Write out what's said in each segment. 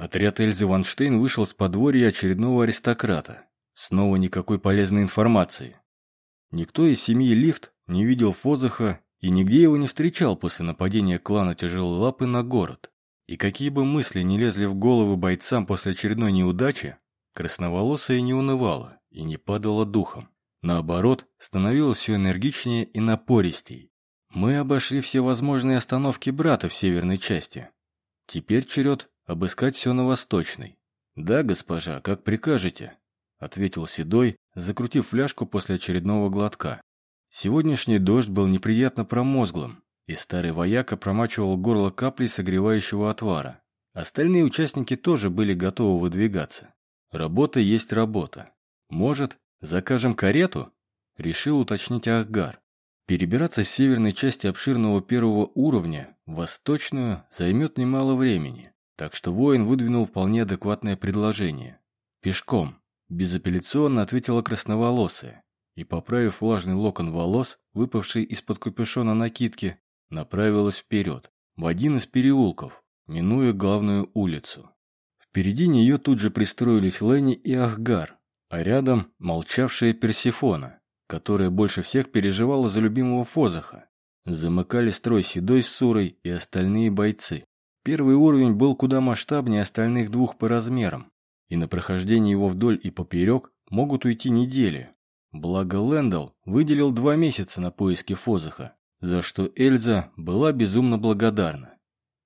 Отряд Эльзы Ванштейн вышел с подворья очередного аристократа. Снова никакой полезной информации. Никто из семьи Лифт не видел Фозаха и нигде его не встречал после нападения клана Тяжелой Лапы на город. И какие бы мысли не лезли в головы бойцам после очередной неудачи, красноволосая не унывала и не падала духом. Наоборот, становилась все энергичнее и напористей. Мы обошли все возможные остановки брата в северной части. Теперь черед обыскать все на восточной. Да, госпожа, как прикажете, ответил Седой, закрутив фляжку после очередного глотка. Сегодняшний дождь был неприятно промозглым, и старый вояка промачивал горло каплей согревающего отвара. Остальные участники тоже были готовы выдвигаться. Работа есть работа. Может, закажем карету? Решил уточнить Ахгар. Перебираться с северной части обширного первого уровня восточную займет немало времени, так что воин выдвинул вполне адекватное предложение. Пешком, безапелляционно ответила красноволосая и, поправив влажный локон волос, выпавший из-под капюшона накидки, направилась вперед, в один из переулков, минуя главную улицу. Впереди нее тут же пристроились Ленни и Ахгар, а рядом молчавшая Персифона, которая больше всех переживала за любимого Фозаха. Замыкали строй Седой с Сурой и остальные бойцы. Первый уровень был куда масштабнее остальных двух по размерам, и на прохождение его вдоль и поперек могут уйти недели, Благо Лэндалл выделил два месяца на поиски Фозаха, за что Эльза была безумно благодарна.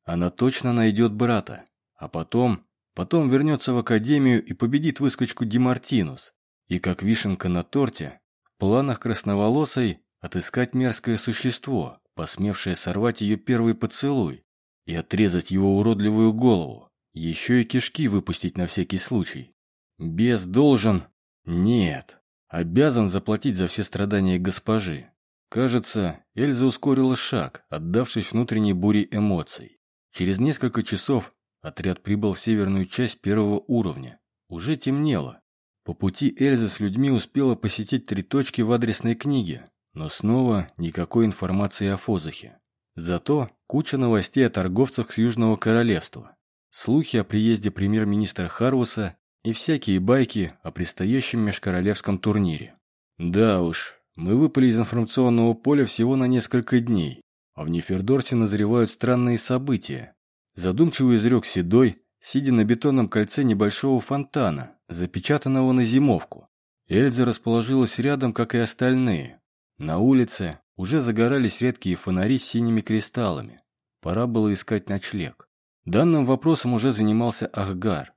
Она точно найдет брата, а потом, потом вернется в академию и победит выскочку Демартинус. И как вишенка на торте, в планах красноволосой отыскать мерзкое существо, посмевшее сорвать ее первый поцелуй и отрезать его уродливую голову, еще и кишки выпустить на всякий случай. Без должен... Нет, обязан заплатить за все страдания госпожи. Кажется, Эльза ускорила шаг, отдавшись внутренней буре эмоций. Через несколько часов отряд прибыл в северную часть первого уровня. Уже темнело. По пути Эльза с людьми успела посетить три точки в адресной книге, но снова никакой информации о Фозахе. Зато куча новостей о торговцах с Южного Королевства. Слухи о приезде премьер-министра Харвуса и всякие байки о предстоящем межкоролевском турнире. Да уж, мы выпали из информационного поля всего на несколько дней, а в Нефердорте назревают странные события. Задумчиво изрек Седой, сидя на бетонном кольце небольшого фонтана, запечатанного на зимовку. Эльза расположилась рядом, как и остальные. На улице уже загорались редкие фонари с синими кристаллами. Пора было искать ночлег. Данным вопросом уже занимался Ахгар.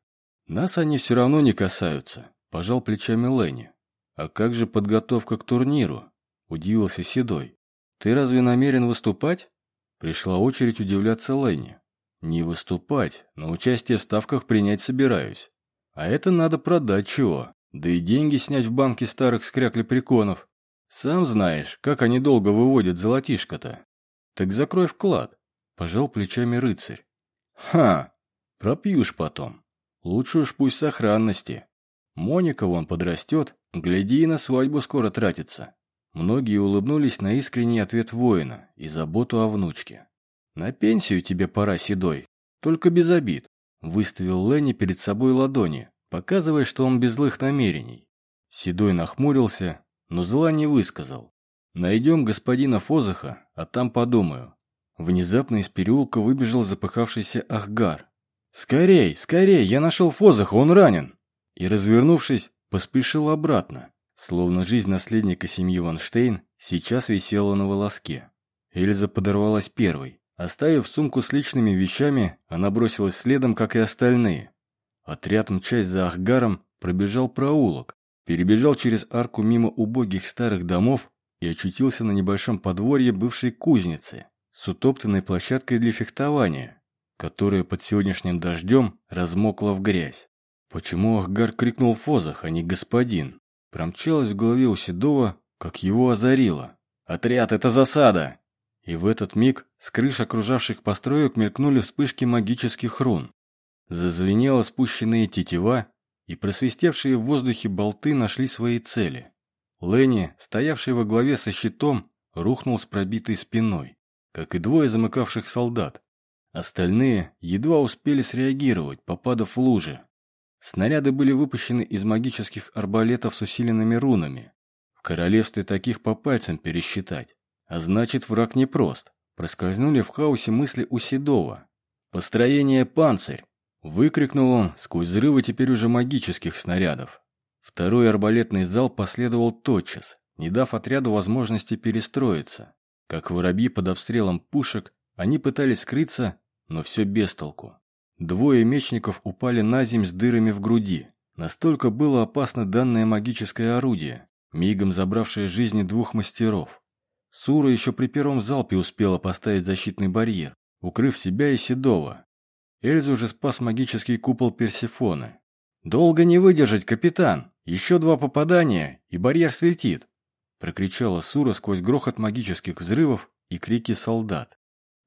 «Нас они все равно не касаются», – пожал плечами Ленни. «А как же подготовка к турниру?» – удивился Седой. «Ты разве намерен выступать?» Пришла очередь удивляться Ленни. «Не выступать, но участие в ставках принять собираюсь. А это надо продать чего, да и деньги снять в банке старых скрякли-приконов. Сам знаешь, как они долго выводят золотишко-то. Так закрой вклад», – пожал плечами рыцарь. «Ха, пропьюшь потом». Лучше уж пусть сохранности. Моника вон подрастет, гляди, и на свадьбу скоро тратится. Многие улыбнулись на искренний ответ воина и заботу о внучке. «На пенсию тебе пора, Седой, только без обид», выставил Ленни перед собой ладони, показывая, что он без злых намерений. Седой нахмурился, но зла не высказал. «Найдем господина Фозаха, а там подумаю». Внезапно из переулка выбежал запыхавшийся Ахгар. «Скорей, скорей, я нашел Фозаха, он ранен!» И, развернувшись, поспешил обратно, словно жизнь наследника семьи Ванштейн сейчас висела на волоске. Эльза подорвалась первой. Оставив сумку с личными вещами, она бросилась следом, как и остальные. Отряд, мчась за Ахгаром, пробежал проулок, перебежал через арку мимо убогих старых домов и очутился на небольшом подворье бывшей кузницы с утоптанной площадкой для фехтования, которая под сегодняшним дождем размокла в грязь. Почему Ахгар крикнул Фозах, а не господин? Промчалось в голове у Седова, как его озарило. «Отряд, это засада!» И в этот миг с крыш окружавших построек мелькнули вспышки магических рун. Зазвенела спущенные тетива, и просвистевшие в воздухе болты нашли свои цели. Ленни, стоявший во главе со щитом, рухнул с пробитой спиной, как и двое замыкавших солдат, Остальные едва успели среагировать, попадав в лужи. Снаряды были выпущены из магических арбалетов с усиленными рунами. В королевстве таких по пальцам пересчитать. А значит, враг непрост. Проскользнули в хаосе мысли у Седова. «Построение панцирь!» Выкрикнул он сквозь взрывы теперь уже магических снарядов. Второй арбалетный зал последовал тотчас, не дав отряду возможности перестроиться. Как воробьи под обстрелом пушек, они пытались скрыться, но все без толку. Двое мечников упали на земь с дырами в груди. Настолько было опасно данное магическое орудие, мигом забравшее жизни двух мастеров. Сура еще при первом залпе успела поставить защитный барьер, укрыв себя и Седова. Эльзу уже спас магический купол Персифоны. «Долго не выдержать, капитан! Еще два попадания, и барьер слетит!» Прокричала Сура сквозь грохот магических взрывов и крики солдат.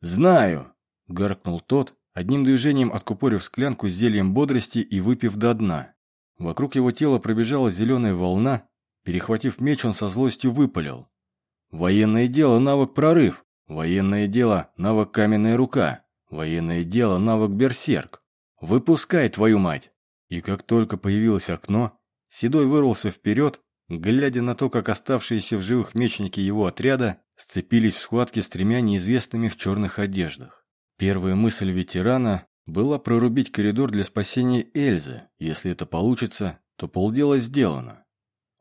«Знаю!» – гаркнул тот, одним движением откупорив склянку с зельем бодрости и выпив до дна. Вокруг его тела пробежала зеленая волна, перехватив меч, он со злостью выпалил. «Военное дело – навык прорыв! Военное дело – навык каменная рука! Военное дело – навык берсерк! Выпускай, твою мать!» И как только появилось окно, Седой вырвался вперед, глядя на то, как оставшиеся в живых мечники его отряда сцепились в схватке с тремя неизвестными в черных одеждах. Первая мысль ветерана была прорубить коридор для спасения Эльзы. Если это получится, то полдела сделано.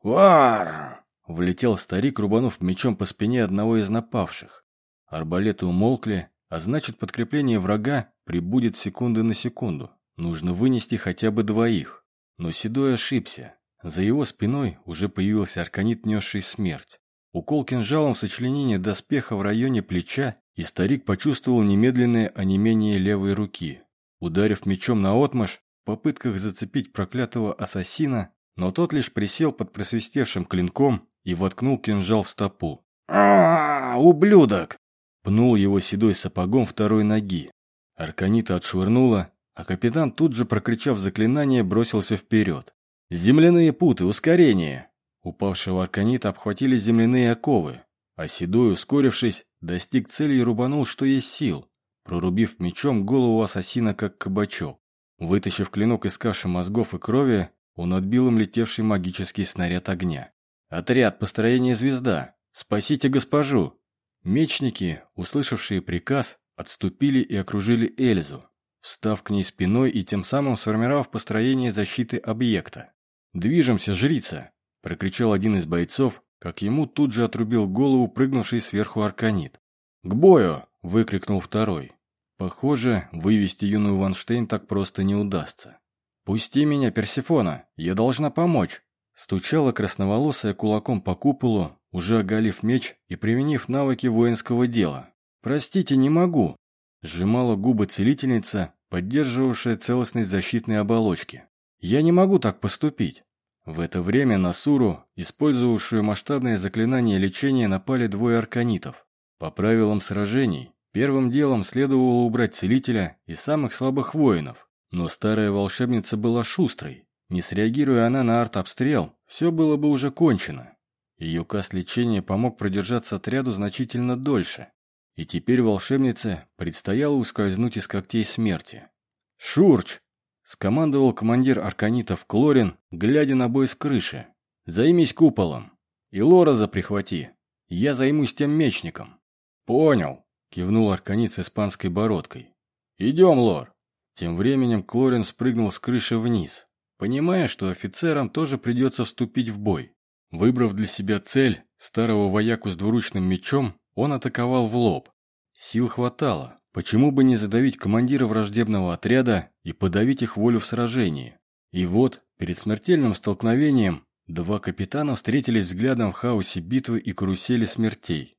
«Вар!» — влетел старик, рубанув мечом по спине одного из напавших. Арбалеты умолкли, а значит, подкрепление врага прибудет секунды на секунду. Нужно вынести хотя бы двоих. Но Седой ошибся. За его спиной уже появился арканит, несший смерть. Укол кинжалом сочленения доспеха в районе плеча, и старик почувствовал немедленное онемение левой руки. Ударив мечом на отмаш, в попытках зацепить проклятого ассасина, но тот лишь присел под просвистевшим клинком и воткнул кинжал в стопу. а, -а, -а ублюдок!» Пнул его седой сапогом второй ноги. Арканита отшвырнула, а капитан тут же, прокричав заклинание, бросился вперед. «Земляные путы, ускорение!» Упавшего арканита обхватили земляные оковы, а Седой, ускорившись, достиг цели и рубанул, что есть сил, прорубив мечом голову ассасина, как кабачок. Вытащив клинок из каши мозгов и крови, он отбил им летевший магический снаряд огня. «Отряд, построение звезда! Спасите госпожу!» Мечники, услышавшие приказ, отступили и окружили Эльзу, встав к ней спиной и тем самым сформировав построение защиты объекта. «Движемся, жрица!» – прокричал один из бойцов, как ему тут же отрубил голову прыгнувший сверху арканит. «К бою!» – выкрикнул второй. Похоже, вывести юную Ванштейн так просто не удастся. «Пусти меня, Персифона! Я должна помочь!» Стучала красноволосая кулаком по куполу, уже оголив меч и применив навыки воинского дела. «Простите, не могу!» Сжимала губы целительница, поддерживавшая целостность защитной оболочки. Я не могу так поступить. В это время на Суру, использовавшую масштабное заклинание лечения, напали двое арканитов. По правилам сражений, первым делом следовало убрать целителя и самых слабых воинов. Но старая волшебница была шустрой. Не среагируя она на арт-обстрел, все было бы уже кончено. Ее каст лечения помог продержаться отряду значительно дольше. И теперь волшебнице предстояло ускользнуть из когтей смерти. «Шурч!» Скомандовал командир арканитов Клорин, глядя на бой с крыши. «Займись куполом. И Лораза прихвати. Я займусь тем мечником». «Понял», — кивнул арканит с испанской бородкой. «Идем, Лор». Тем временем Клорин спрыгнул с крыши вниз, понимая, что офицерам тоже придется вступить в бой. Выбрав для себя цель, старого вояку с двуручным мечом, он атаковал в лоб. Сил хватало, Почему бы не задавить командира враждебного отряда и подавить их волю в сражении? И вот, перед смертельным столкновением, два капитана встретились взглядом в хаосе битвы и карусели смертей.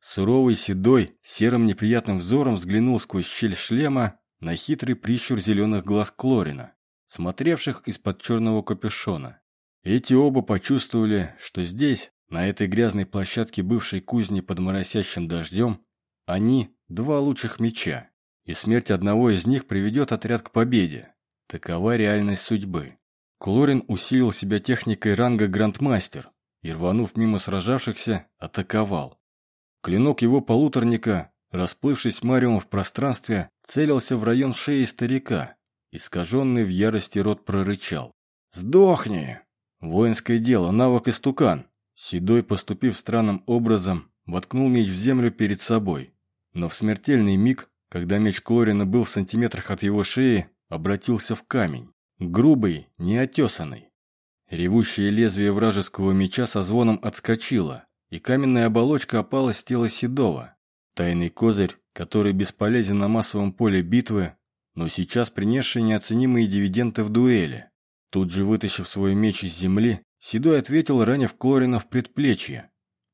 Суровый седой, серым неприятным взором взглянул сквозь щель шлема на хитрый прищур зеленых глаз Клорина, смотревших из-под черного капюшона. Эти оба почувствовали, что здесь, на этой грязной площадке бывшей кузни под моросящим дождем, они Два лучших меча, и смерть одного из них приведет отряд к победе. Такова реальность судьбы. Клорин усилил себя техникой ранга Грандмастер и, рванув мимо сражавшихся, атаковал. Клинок его полуторника расплывшись мариум в пространстве, целился в район шеи старика. Искаженный в ярости рот прорычал. «Сдохни!» Воинское дело, навык истукан. Седой, поступив странным образом, воткнул меч в землю перед собой. Но в смертельный миг, когда меч Клорина был в сантиметрах от его шеи, обратился в камень. Грубый, неотесанный. Ревущее лезвие вражеского меча со звоном отскочило, и каменная оболочка опала с тела Седова. Тайный козырь, который бесполезен на массовом поле битвы, но сейчас принесший неоценимые дивиденды в дуэли. Тут же, вытащив свой меч из земли, Седой ответил, ранив Клорина в предплечье.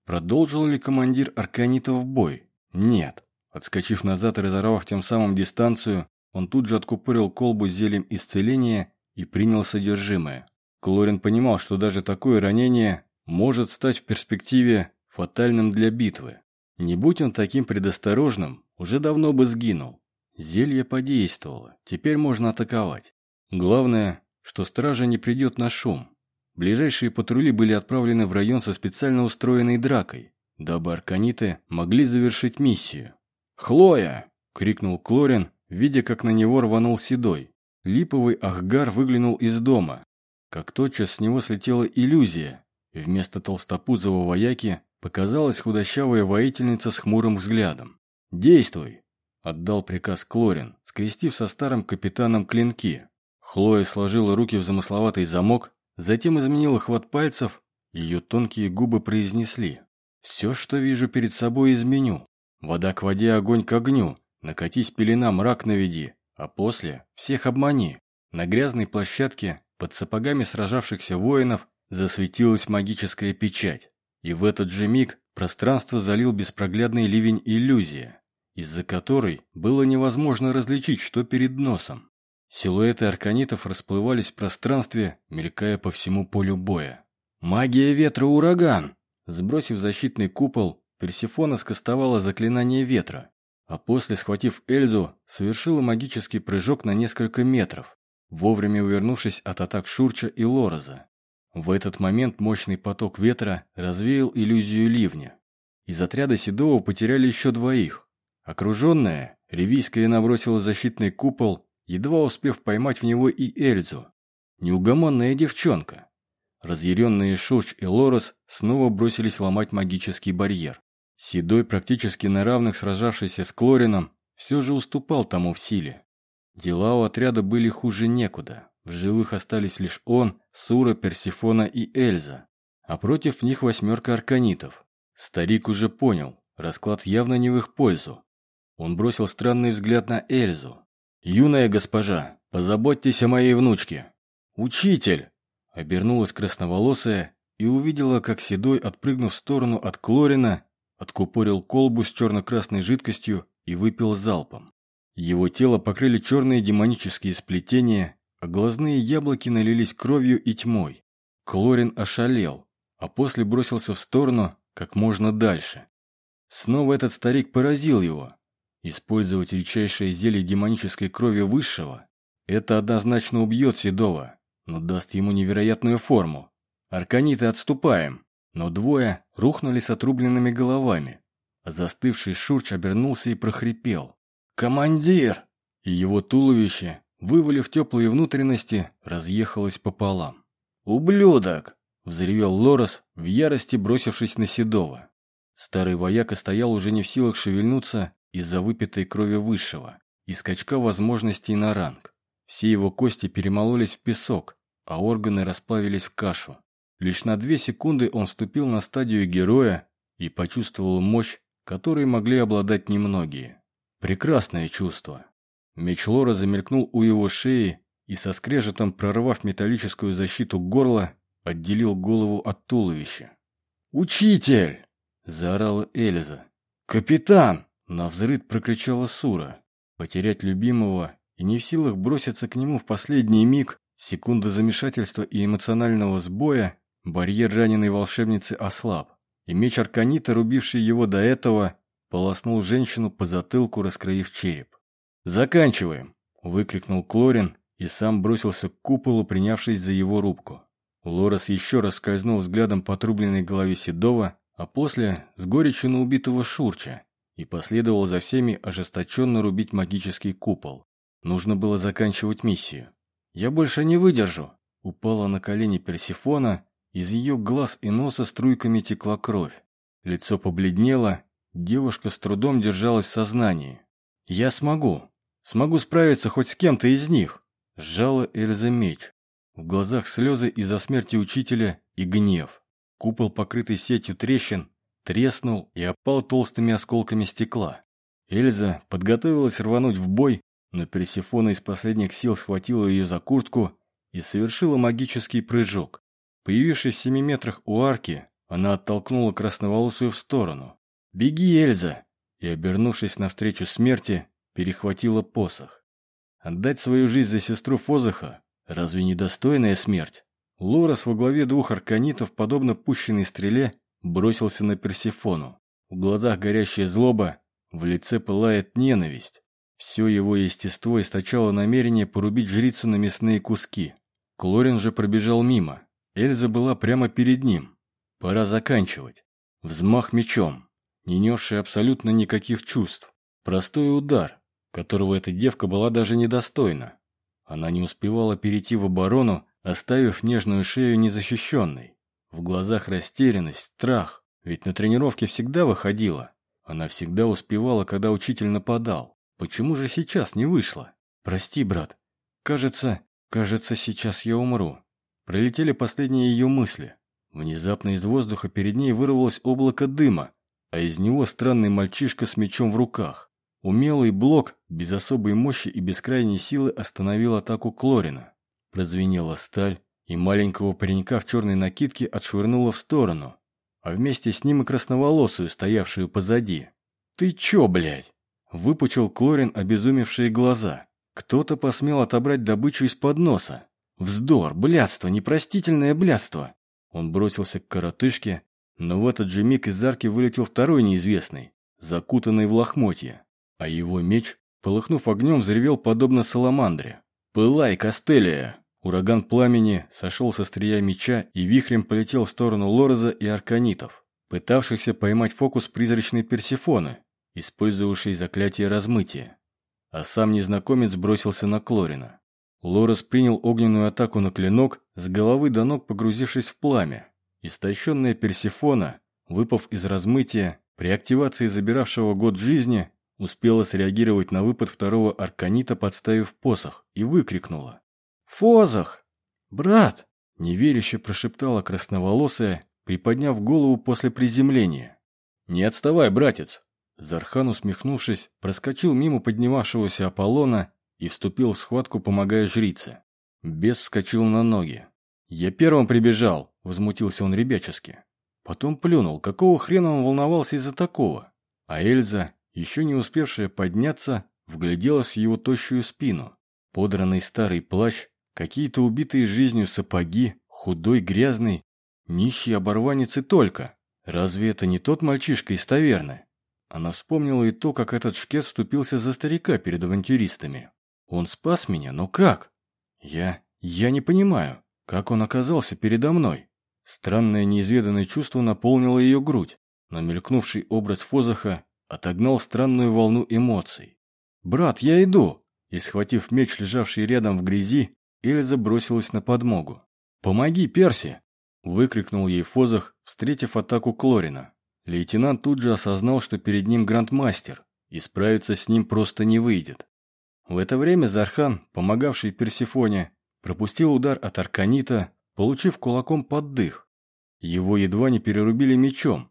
Продолжил ли командир Арканитов бой? Нет. Отскочив назад и разорвав тем самым дистанцию, он тут же откупорил колбу с зельем исцеления и принял содержимое. Клорин понимал, что даже такое ранение может стать в перспективе фатальным для битвы. Не будь он таким предосторожным, уже давно бы сгинул. Зелье подействовало, теперь можно атаковать. Главное, что стража не придет на шум. Ближайшие патрули были отправлены в район со специально устроенной дракой, дабы арканиты могли завершить миссию. «Хлоя!» — крикнул Клорин, видя, как на него рванул Седой. Липовый Ахгар выглянул из дома. Как тотчас с него слетела иллюзия, и вместо толстопузого вояки показалась худощавая воительница с хмурым взглядом. «Действуй!» — отдал приказ Клорин, скрестив со старым капитаном клинки. Хлоя сложила руки в замысловатый замок, затем изменила хват пальцев, ее тонкие губы произнесли. «Все, что вижу перед собой, изменю. Вода к воде, огонь к огню. Накатись пелена, мрак наведи, а после всех обмани». На грязной площадке, под сапогами сражавшихся воинов, засветилась магическая печать. И в этот же миг пространство залил беспроглядный ливень иллюзия, из-за которой было невозможно различить, что перед носом. Силуэты арканитов расплывались в пространстве, мелькая по всему полю боя. «Магия ветра ураган!» Сбросив защитный купол, Персифона скостовала заклинание ветра, а после, схватив Эльзу, совершила магический прыжок на несколько метров, вовремя увернувшись от атак Шурча и Лороза. В этот момент мощный поток ветра развеял иллюзию ливня. Из отряда Седова потеряли еще двоих. Окруженная, Ревийская набросила защитный купол едва успев поймать в него и Эльзу. Неугомонная девчонка. Разъяренные Шурч и Лорес снова бросились ломать магический барьер. Седой, практически на равных сражавшийся с Клорином, все же уступал тому в силе. Дела у отряда были хуже некуда. В живых остались лишь он, Сура, Персифона и Эльза. А против них восьмерка арканитов. Старик уже понял, расклад явно не в их пользу. Он бросил странный взгляд на Эльзу. «Юная госпожа, позаботьтесь о моей внучке». «Учитель!» Обернулась красноволосая и увидела, как Седой, отпрыгнув в сторону от Клорина, откупорил колбу с черно-красной жидкостью и выпил залпом. Его тело покрыли черные демонические сплетения, а глазные яблоки налились кровью и тьмой. Клорин ошалел, а после бросился в сторону как можно дальше. Снова этот старик поразил его. Использовать редчайшее зелье демонической крови высшего – это однозначно убьет Седова, но даст ему невероятную форму. Арканиты отступаем, но двое рухнули с отрубленными головами. Застывший Шурч обернулся и прохрипел. «Командир!» И его туловище, вывалив теплые внутренности, разъехалось пополам. «Ублюдок!» – взревел Лорос, в ярости бросившись на Седова. Старый вояка стоял уже не в силах шевельнуться из-за выпитой крови высшего и скачка возможностей на ранг. Все его кости перемололись в песок, а органы расплавились в кашу. Лишь на две секунды он ступил на стадию героя и почувствовал мощь, которой могли обладать немногие. Прекрасное чувство. Меч Лора замелькнул у его шеи и со скрежетом, прорвав металлическую защиту горла, отделил голову от туловища. «Учитель!» – заорала Эльза. «Капитан!» На взрыв прокричала Сура. Потерять любимого и не в силах броситься к нему в последний миг, секунда замешательства и эмоционального сбоя, барьер раненой волшебницы ослаб, и меч Арканита, рубивший его до этого, полоснул женщину по затылку, раскроив череп. «Заканчиваем!» – выкрикнул Клорин и сам бросился к куполу, принявшись за его рубку. Лорес еще раз скользнул взглядом по отрубленной голове Седова, а после – с горечью на убитого Шурча и последовал за всеми ожесточенно рубить магический купол. Нужно было заканчивать миссию. «Я больше не выдержу!» Упала на колени Персифона, из ее глаз и носа струйками текла кровь. Лицо побледнело, девушка с трудом держалась в сознании. «Я смогу! Смогу справиться хоть с кем-то из них!» Сжала Эльза меч. В глазах слезы из-за смерти учителя и гнев. Купол, покрытый сетью трещин, треснул и опал толстыми осколками стекла. Эльза подготовилась рвануть в бой, но Персифона из последних сил схватила ее за куртку и совершила магический прыжок. Появившись в семи метрах у арки, она оттолкнула красноволосую в сторону. «Беги, Эльза!» и, обернувшись навстречу смерти, перехватила посох. Отдать свою жизнь за сестру Фозаха – разве не достойная смерть? Лорас во главе двух арканитов, подобно пущенной стреле, бросился на Персифону. В глазах горящая злоба, в лице пылает ненависть. Все его естество источало намерение порубить жрицу на мясные куски. Клорин же пробежал мимо. Эльза была прямо перед ним. Пора заканчивать. Взмах мечом, не несший абсолютно никаких чувств. Простой удар, которого эта девка была даже недостойна. Она не успевала перейти в оборону, оставив нежную шею незащищенной. В глазах растерянность, страх, ведь на тренировке всегда выходила. Она всегда успевала, когда учитель нападал. Почему же сейчас не вышло? Прости, брат. Кажется, кажется, сейчас я умру. Пролетели последние ее мысли. Внезапно из воздуха перед ней вырвалось облако дыма, а из него странный мальчишка с мечом в руках. Умелый блок, без особой мощи и бескрайней силы, остановил атаку Клорина. Прозвенела сталь, и маленького паренька в черной накидке отшвырнула в сторону, а вместе с ним и красноволосую, стоявшую позади. «Ты чё, блядь?» Выпучил Клорин обезумевшие глаза. Кто-то посмел отобрать добычу из-под носа. Вздор, блядство, непростительное блядство. Он бросился к коротышке, но в этот же миг из арки вылетел второй неизвестный, закутанный в лохмотье а его меч, полыхнув огнем, взревел подобно саламандре. «Пылай, Костелия!» Ураган пламени сошел со стрия меча и вихрем полетел в сторону Лореза и Арканитов, пытавшихся поймать фокус призрачной Персифоны, использовавшей заклятие размытия. А сам незнакомец бросился на Клорина. Лорес принял огненную атаку на клинок, с головы до ног погрузившись в пламя. Истощенная Персифона, выпав из размытия, при активации забиравшего год жизни, Успела среагировать на выпад второго арканита, подставив посох, и выкрикнула. «Фозах! Брат!» – неверяще прошептала красноволосая, приподняв голову после приземления. «Не отставай, братец!» Зархан, усмехнувшись, проскочил мимо поднимавшегося Аполлона и вступил в схватку, помогая жрице. Бес вскочил на ноги. «Я первым прибежал!» – возмутился он ребячески. Потом плюнул, какого хрена он волновался из-за такого. А Эльза, еще не успевшая подняться, вгляделась в его тощую спину. Подранный старый плащ, какие-то убитые жизнью сапоги, худой, грязный, нищий оборванец и только. Разве это не тот мальчишка из таверны? Она вспомнила и то, как этот шкет вступился за старика перед авантюристами. Он спас меня, но как? Я... я не понимаю, как он оказался передо мной. Странное неизведанное чувство наполнило ее грудь, но мелькнувший образ Фозаха отогнал странную волну эмоций. «Брат, я иду!» И, схватив меч, лежавший рядом в грязи, Эльза бросилась на подмогу. «Помоги, Перси!» Выкрикнул ей Фозах, встретив атаку Клорина. Лейтенант тут же осознал, что перед ним грандмастер, и справиться с ним просто не выйдет. В это время Зархан, помогавший Персифоне, пропустил удар от Арканита, получив кулаком под дых. Его едва не перерубили мечом,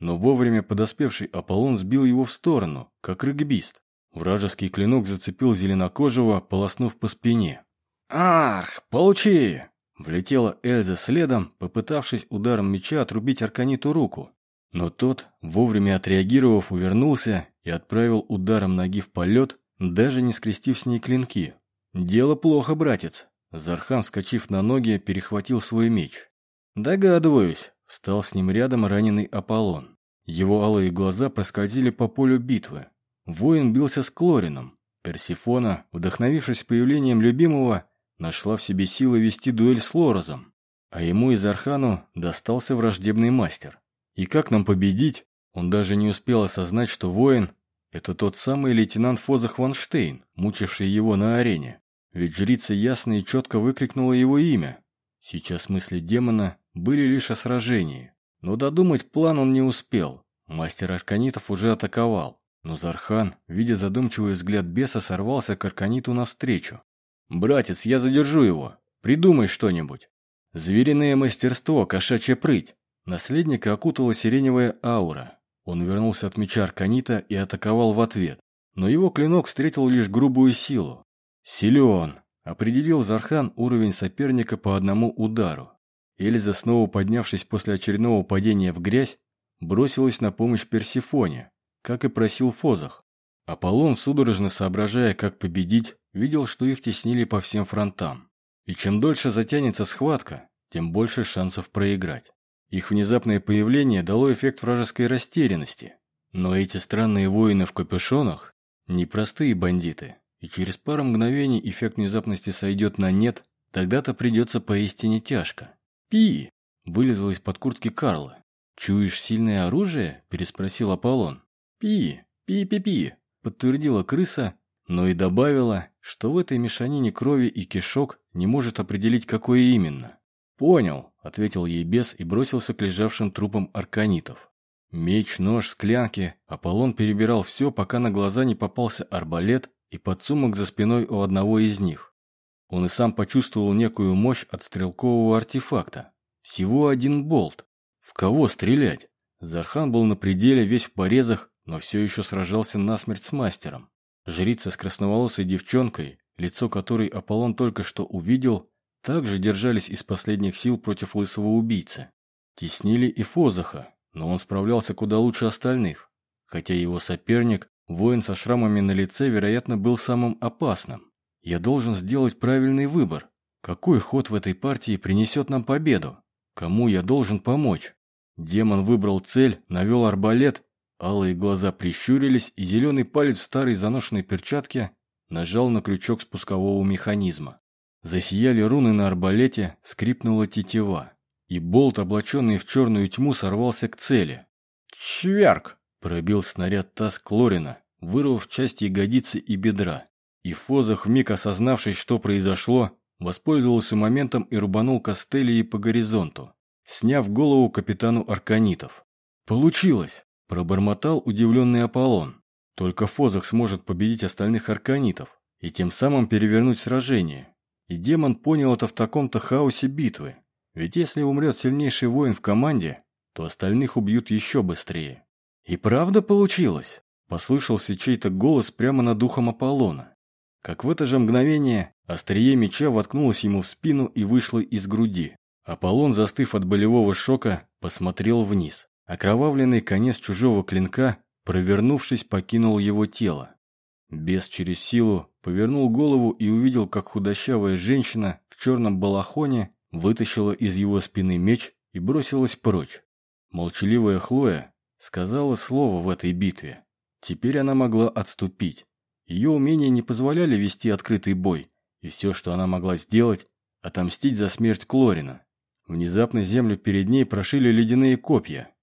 но вовремя подоспевший Аполлон сбил его в сторону, как регбист. Вражеский клинок зацепил зеленокожего, полоснув по спине. «Арх, получи!» Влетела Эльза следом, попытавшись ударом меча отрубить Арканиту руку. Но тот, вовремя отреагировав, увернулся и отправил ударом ноги в полет, даже не скрестив с ней клинки. «Дело плохо, братец!» Зархан, вскочив на ноги, перехватил свой меч. «Догадываюсь», — встал с ним рядом раненый Аполлон. Его алые глаза проскользили по полю битвы. Воин бился с Клорином. Персифона, вдохновившись появлением любимого, нашла в себе силы вести дуэль с Лорозом. А ему из Архану достался враждебный мастер. И как нам победить? Он даже не успел осознать, что воин – это тот самый лейтенант Фозах Ванштейн, мучивший его на арене. Ведь жрица ясно и четко выкрикнула его имя. Сейчас мысли демона были лишь о сражении. Но додумать план он не успел. Мастер Арканитов уже атаковал. Но Зархан, видя задумчивый взгляд беса, сорвался к Арканиту навстречу. «Братец, я задержу его. Придумай что-нибудь». Звериное мастерство, кошачья прыть. Наследника окутала сиреневая аура. Он вернулся от меча Арканита и атаковал в ответ. Но его клинок встретил лишь грубую силу. «Силен!» – определил Зархан уровень соперника по одному удару. Эльза, снова поднявшись после очередного падения в грязь, бросилась на помощь Персифоне, как и просил Фозах. Аполлон, судорожно соображая, как победить, видел, что их теснили по всем фронтам. И чем дольше затянется схватка, тем больше шансов проиграть. Их внезапное появление дало эффект вражеской растерянности. Но эти странные воины в капюшонах – непростые бандиты и через пару мгновений эффект внезапности сойдет на нет, тогда-то придется поистине тяжко. «Пи!» – вылезла из-под куртки Карла. «Чуешь сильное оружие?» – переспросил Аполлон. «Пи! Пи-пи-пи!» – подтвердила крыса, но и добавила, что в этой мешанине крови и кишок не может определить, какое именно. «Понял», – ответил ей бес и бросился к лежавшим трупам арканитов. Меч, нож, склянки. Аполлон перебирал все, пока на глаза не попался арбалет и подсумок за спиной у одного из них. Он и сам почувствовал некую мощь от стрелкового артефакта. Всего один болт. В кого стрелять? Зархан был на пределе, весь в порезах, но все еще сражался насмерть с мастером. Жрица с красноволосой девчонкой, лицо которой Аполлон только что увидел, также держались из последних сил против лысого убийцы. Теснили и Фозаха, но он справлялся куда лучше остальных, хотя его соперник Воин со шрамами на лице, вероятно, был самым опасным. Я должен сделать правильный выбор. Какой ход в этой партии принесет нам победу? Кому я должен помочь? Демон выбрал цель, навел арбалет, алые глаза прищурились, и зеленый палец в старой заношенной перчатке нажал на крючок спускового механизма. Засияли руны на арбалете, скрипнула тетива, и болт, облаченный в черную тьму, сорвался к цели. «Чверк!» Пробил снаряд таз Клорина, вырвав часть ягодицы и бедра. И Фозах, вмиг осознавшись, что произошло, воспользовался моментом и рубанул Костелии по горизонту, сняв голову капитану Арканитов. «Получилось!» – пробормотал удивленный Аполлон. «Только Фозах сможет победить остальных Арканитов и тем самым перевернуть сражение. И демон понял это в таком-то хаосе битвы. Ведь если умрет сильнейший воин в команде, то остальных убьют еще быстрее. «И правда получилось?» – послышался чей-то голос прямо над духом Аполлона. Как в это же мгновение острие меча воткнулось ему в спину и вышло из груди. Аполлон, застыв от болевого шока, посмотрел вниз. Окровавленный конец чужого клинка, провернувшись, покинул его тело. Бес через силу повернул голову и увидел, как худощавая женщина в черном балахоне вытащила из его спины меч и бросилась прочь. Молчаливая Хлоя сказала слово в этой битве. Теперь она могла отступить. Ее умения не позволяли вести открытый бой, и все, что она могла сделать, отомстить за смерть Клорина. Внезапно землю перед ней прошили ледяные копья.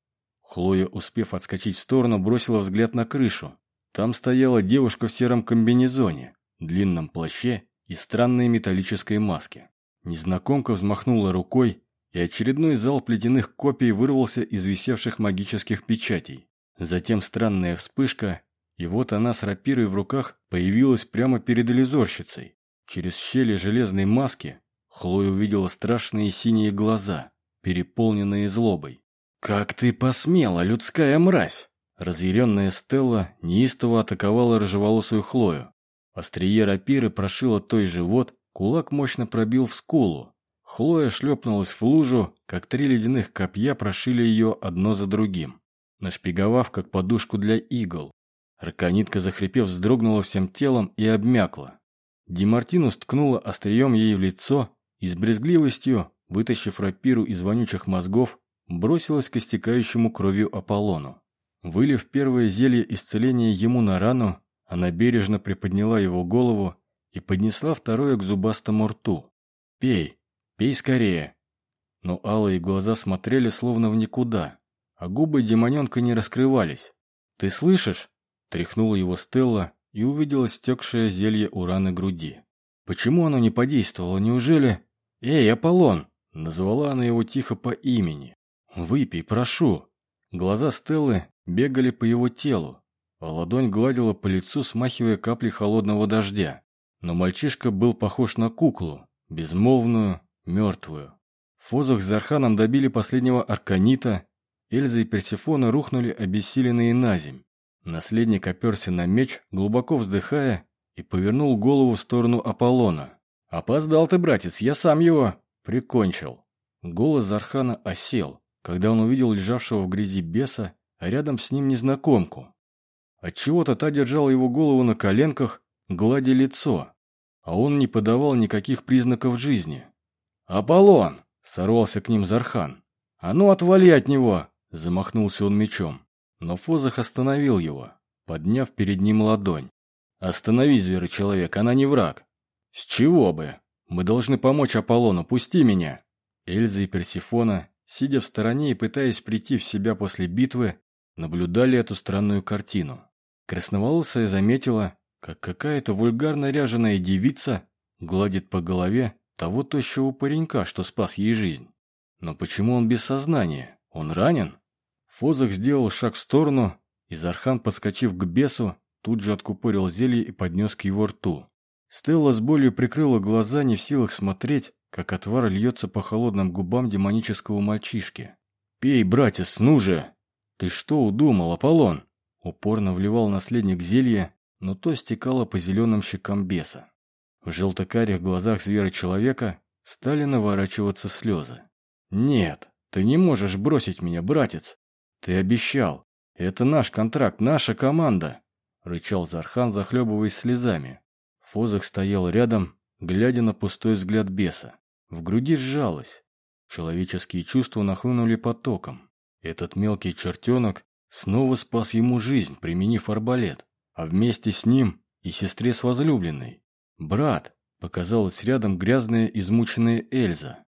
Хлоя, успев отскочить в сторону, бросила взгляд на крышу. Там стояла девушка в сером комбинезоне, длинном плаще и странной металлической маске. Незнакомка взмахнула рукой, и очередной залп ледяных копий вырвался из висевших магических печатей. Затем странная вспышка, и вот она с рапирой в руках появилась прямо перед иллюзорщицей. Через щели железной маски Хлоя увидела страшные синие глаза, переполненные злобой. «Как ты посмела, людская мразь!» Разъяренная Стелла неистово атаковала рыжеволосую Хлою. Острие рапиры прошило той живот, кулак мощно пробил в скулу, Хлоя шлепнулась в лужу, как три ледяных копья прошили ее одно за другим, нашпиговав как подушку для игл. Раконитка, захрипев, вздрогнула всем телом и обмякла. Демартинус ткнула острием ей в лицо и с брезгливостью, вытащив рапиру из вонючих мозгов, бросилась к истекающему кровью Аполлону. Вылив первое зелье исцеления ему на рану, она бережно приподняла его голову и поднесла второе к зубастому рту. «Пей!» Пей скорее!» Но алые глаза смотрели словно в никуда. а губы демоненка не раскрывались. «Ты слышишь?» – тряхнула его Стелла и увидела стекшее зелье у раны груди. «Почему оно не подействовало? Неужели...» «Эй, Аполлон!» – назвала она его тихо по имени. «Выпей, прошу!» Глаза Стеллы бегали по его телу, а ладонь гладила по лицу, смахивая капли холодного дождя. Но мальчишка был похож на куклу, безмолвную, мертвую. Фозах с Зарханом добили последнего арканита, Эльза и Персифона рухнули обессиленные на земь. Наследник оперся на меч, глубоко вздыхая, и повернул голову в сторону Аполлона. «Опоздал ты, братец, я сам его прикончил». Голос Зархана осел, когда он увидел лежавшего в грязи беса, а рядом с ним незнакомку. Отчего-то та держала его голову на коленках, гладя лицо, а он не подавал никаких признаков жизни. «Аполлон!» — сорвался к ним Зархан. «А ну, отвали от него!» — замахнулся он мечом. Но Фозах остановил его, подняв перед ним ладонь. «Остановись, зверочеловек, она не враг». «С чего бы? Мы должны помочь Аполлону, пусти меня!» Эльза и Персифона, сидя в стороне и пытаясь прийти в себя после битвы, наблюдали эту странную картину. Красноволосая заметила, как какая-то вульгарно ряженая девица гладит по голове того тощего паренька, что спас ей жизнь. Но почему он без сознания? Он ранен? Фозах сделал шаг в сторону, и Зархан, подскочив к бесу, тут же откупорил зелье и поднес к его рту. Стелла с болью прикрыла глаза, не в силах смотреть, как отвар льется по холодным губам демонического мальчишки. «Пей, братец, ну же!» «Ты что удумал, Аполлон?» Упорно вливал наследник зелье, но то стекало по зеленым щекам беса. В желтокарих глазах звера-человека стали наворачиваться слезы. «Нет, ты не можешь бросить меня, братец! Ты обещал! Это наш контракт, наша команда!» Рычал Зархан, захлебываясь слезами. Фозах стоял рядом, глядя на пустой взгляд беса. В груди сжалось. Человеческие чувства нахлынули потоком. Этот мелкий чертенок снова спас ему жизнь, применив арбалет, а вместе с ним и сестре с возлюбленной. «Брат!» – показалась рядом грязная, измученная Эльза.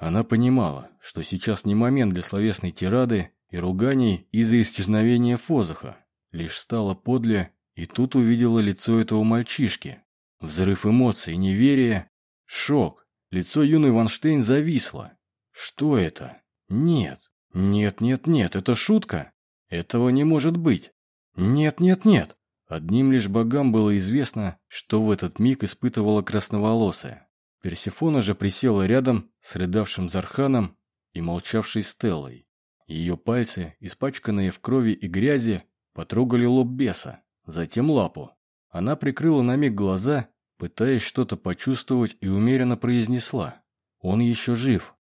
Она понимала, что сейчас не момент для словесной тирады и руганий из-за исчезновения Фозаха. Лишь стала подле и тут увидела лицо этого мальчишки. Взрыв эмоций, неверие, шок. Лицо юной Ванштейн зависло. Что это? Нет, нет, нет, нет, это шутка. Этого не может быть. Нет, нет, нет. Одним лишь богам было известно, что в этот миг испытывала красноволосая. Персифона же присела рядом с рыдавшим Зарханом и молчавшей Стеллой. Ее пальцы, испачканные в крови и грязи, потрогали лоб беса, затем лапу. Она прикрыла на миг глаза, пытаясь что-то почувствовать и умеренно произнесла. «Он еще жив.